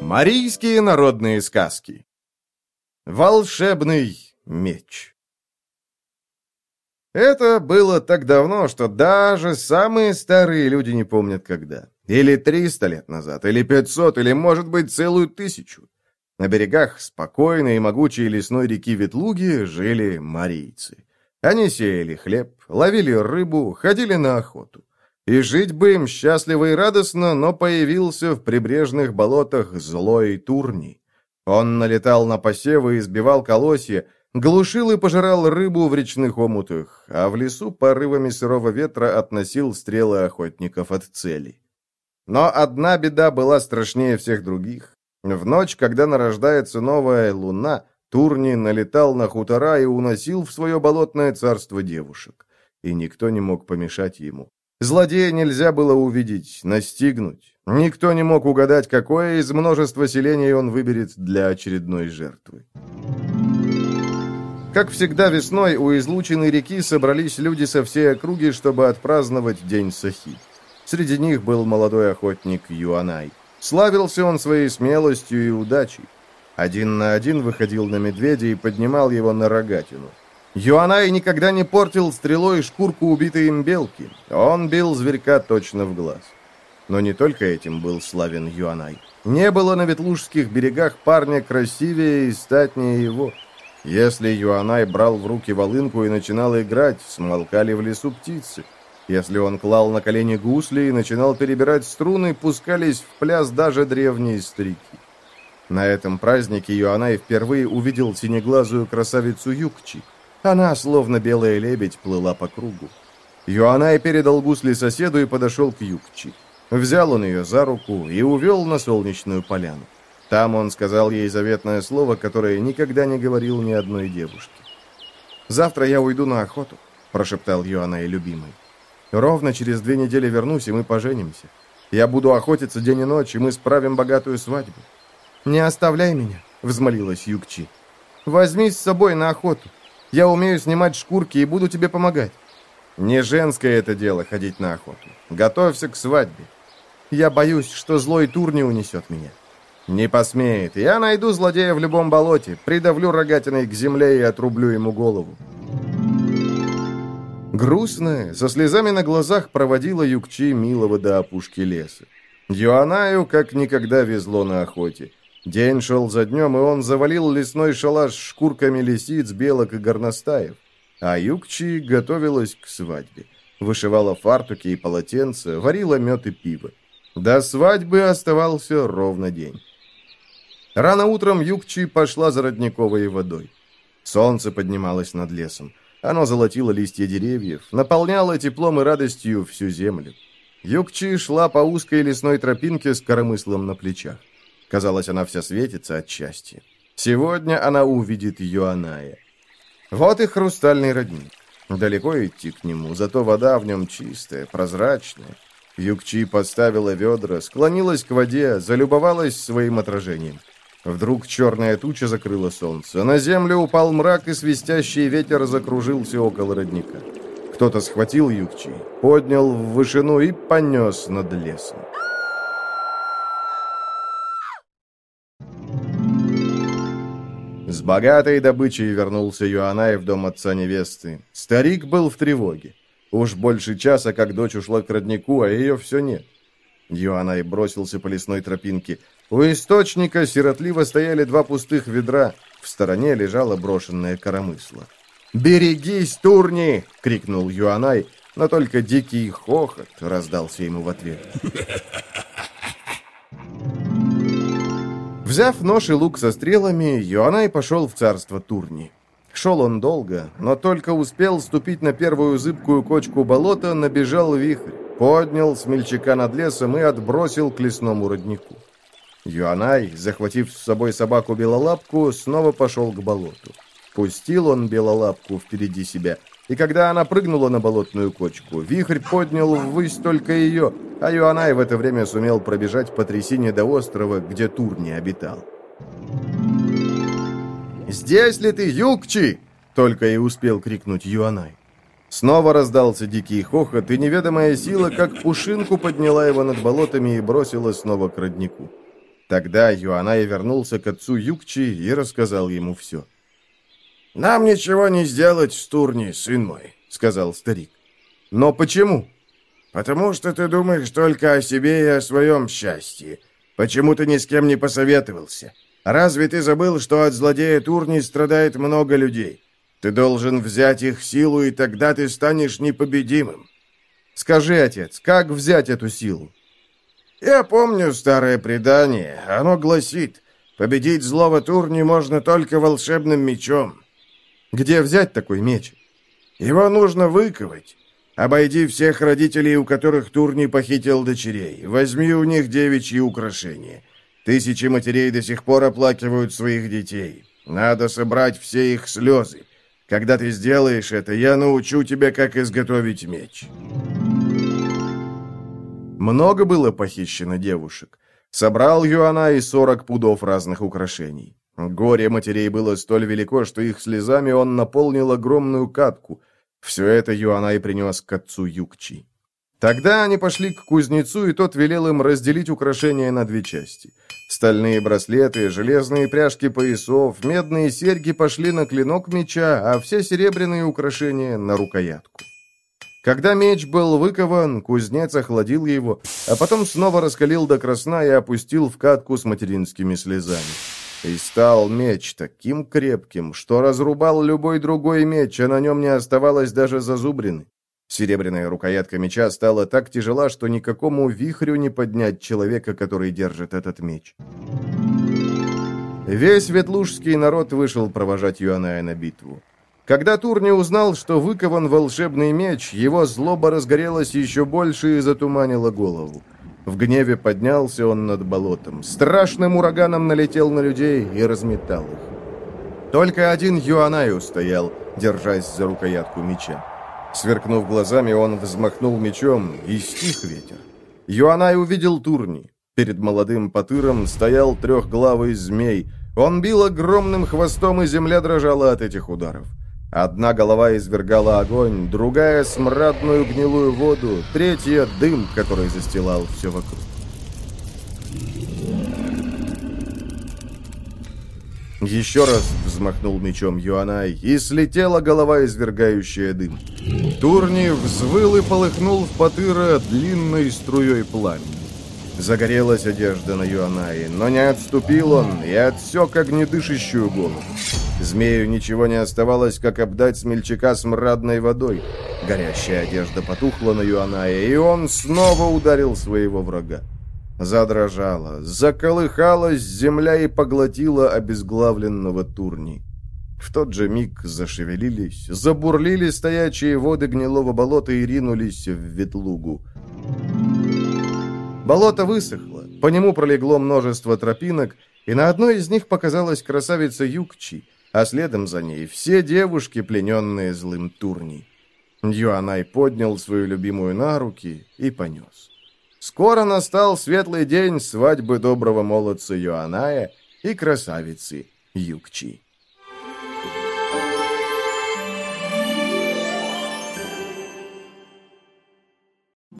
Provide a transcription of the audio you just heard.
Марийские народные сказки Волшебный меч Это было так давно, что даже самые старые люди не помнят когда. Или триста лет назад, или пятьсот, или, может быть, целую тысячу. На берегах спокойной и могучей лесной реки Ветлуги жили марийцы. Они сеяли хлеб, ловили рыбу, ходили на охоту. И жить бы им счастливо и радостно, но появился в прибрежных болотах злой Турни. Он налетал на посевы и сбивал колосья, глушил и пожирал рыбу в речных омутах, а в лесу порывами сырого ветра относил стрелы охотников от целей. Но одна беда была страшнее всех других. В ночь, когда нарождается новая луна, Турни налетал на хутора и уносил в свое болотное царство девушек. И никто не мог помешать ему. Злодея нельзя было увидеть, настигнуть. Никто не мог угадать, какое из множества селений он выберет для очередной жертвы. Как всегда весной у излученной реки собрались люди со всей округи, чтобы отпраздновать День Сахи. Среди них был молодой охотник Юанай. Славился он своей смелостью и удачей. Один на один выходил на медведя и поднимал его на рогатину. Юанай никогда не портил стрелой шкурку убитой им белки. Он бил зверька точно в глаз. Но не только этим был славен Юанай. Не было на Ветлужских берегах парня красивее и статнее его. Если Юанай брал в руки волынку и начинал играть, смолкали в лесу птицы. Если он клал на колени гусли и начинал перебирать струны, пускались в пляс даже древние старики. На этом празднике Юанай впервые увидел синеглазую красавицу Юкчи – она, словно белая лебедь, плыла по кругу. Юанай передал гусли соседу и подошел к Юкчи. Взял он ее за руку и увел на солнечную поляну. Там он сказал ей заветное слово, которое никогда не говорил ни одной девушке. «Завтра я уйду на охоту», – прошептал Юанай любимый. «Ровно через две недели вернусь, и мы поженимся. Я буду охотиться день и ночь, и мы справим богатую свадьбу». «Не оставляй меня», – взмолилась Юкчи. «Возьми с собой на охоту. Я умею снимать шкурки и буду тебе помогать». «Не женское это дело ходить на охоту. Готовься к свадьбе». «Я боюсь, что злой тур не унесет меня». «Не посмеет. Я найду злодея в любом болоте, придавлю рогатиной к земле и отрублю ему голову». Грустная, со слезами на глазах проводила Юкчи милого до опушки леса. Юанаю как никогда везло на охоте. День шел за днем, и он завалил лесной шалаш шкурками лисиц, белок и горностаев. А Юкчи готовилась к свадьбе. Вышивала фартуки и полотенца, варила мед и пиво. До свадьбы оставался ровно день. Рано утром Юкчи пошла за родниковой водой. Солнце поднималось над лесом. Оно золотило листья деревьев, наполняло теплом и радостью всю землю. Юкчи шла по узкой лесной тропинке с коромыслом на плечах. Казалось, она вся светится от счастья. Сегодня она увидит Йоаная. Вот и хрустальный родник. Далеко идти к нему, зато вода в нем чистая, прозрачная. Юкчи подставила ведра, склонилась к воде, залюбовалась своим отражением. Вдруг черная туча закрыла солнце. На землю упал мрак, и свистящий ветер закружился около родника. Кто-то схватил Юкчи, поднял в вышину и понес над лесом. С богатой добычей вернулся Юанай в дом отца невесты. Старик был в тревоге. Уж больше часа, как дочь ушла к роднику, а ее все нет. Юанай бросился по лесной тропинке. У источника сиротливо стояли два пустых ведра. В стороне лежало брошенное коромысло. «Берегись, турни!» — крикнул Юанай, но только дикий хохот раздался ему в ответ. Взяв нож и лук со стрелами, Йоанай пошел в царство Турни. Шел он долго, но только успел ступить на первую зыбкую кочку болота, набежал вихрь, поднял смельчака над лесом и отбросил к лесному роднику. Юанай, захватив с собой собаку Белолапку, снова пошел к болоту. Пустил он Белолапку впереди себя – и когда она прыгнула на болотную кочку, вихрь поднял ввысь только ее, а Юанай в это время сумел пробежать по трясине до острова, где Тур не обитал. «Здесь ли ты, Юкчи?» — только и успел крикнуть Юанай. Снова раздался дикий хохот, и неведомая сила, как пушинку, подняла его над болотами и бросила снова к роднику. Тогда Юанай вернулся к отцу Юкчи и рассказал ему все. «Нам ничего не сделать с Турни, сын мой», — сказал старик. «Но почему?» «Потому что ты думаешь только о себе и о своем счастье. Почему ты ни с кем не посоветовался? Разве ты забыл, что от злодея Турни страдает много людей? Ты должен взять их силу, и тогда ты станешь непобедимым». «Скажи, отец, как взять эту силу?» «Я помню старое предание. Оно гласит, победить злого Турни можно только волшебным мечом». Где взять такой меч? Его нужно выковать. Обойди всех родителей, у которых Турни похитил дочерей. Возьми у них девичьи украшения. Тысячи матерей до сих пор оплакивают своих детей. Надо собрать все их слезы. Когда ты сделаешь это, я научу тебя, как изготовить меч». Много было похищено девушек. Собрал Юана и сорок пудов разных украшений. Горе матерей было столь велико, что их слезами он наполнил огромную катку. Все это Юанай принес к отцу Юкчи. Тогда они пошли к кузнецу, и тот велел им разделить украшения на две части. Стальные браслеты, железные пряжки поясов, медные серьги пошли на клинок меча, а все серебряные украшения — на рукоятку. Когда меч был выкован, кузнец охладил его, а потом снова раскалил до красна и опустил в катку с материнскими слезами. И стал меч таким крепким, что разрубал любой другой меч, а на нем не оставалось даже зазубрины. Серебряная рукоятка меча стала так тяжела, что никакому вихрю не поднять человека, который держит этот меч. Весь ветлужский народ вышел провожать Юаная на битву. Когда Турни узнал, что выкован волшебный меч, его злоба разгорелась еще больше и затуманила голову. В гневе поднялся он над болотом. Страшным ураганом налетел на людей и разметал их. Только один Юанай устоял, держась за рукоятку меча. Сверкнув глазами, он взмахнул мечом, и стих ветер. Юанай увидел Турни. Перед молодым потыром стоял трехглавый змей. Он бил огромным хвостом, и земля дрожала от этих ударов. Одна голова извергала огонь, другая — смрадную гнилую воду, третья — дым, который застилал все вокруг. Еще раз взмахнул мечом Юанай, и слетела голова, извергающая дым. Турни взвыл и полыхнул в потыра длинной струей пламени. Загорелась одежда на Юанае, но не отступил он и отсек огнедышащую голову. Змею ничего не оставалось, как обдать смельчака смрадной водой. Горящая одежда потухла на Юанае, и он снова ударил своего врага. Задрожала, заколыхалась земля и поглотила обезглавленного Турни. В тот же миг зашевелились, забурлили стоячие воды гнилого болота и ринулись в ветлугу. Болото высохло, по нему пролегло множество тропинок, и на одной из них показалась красавица Юкчи, а следом за ней все девушки, плененные злым Турни. Юанай поднял свою любимую на руки и понес. Скоро настал светлый день свадьбы доброго молодца Юаная и красавицы Юкчи.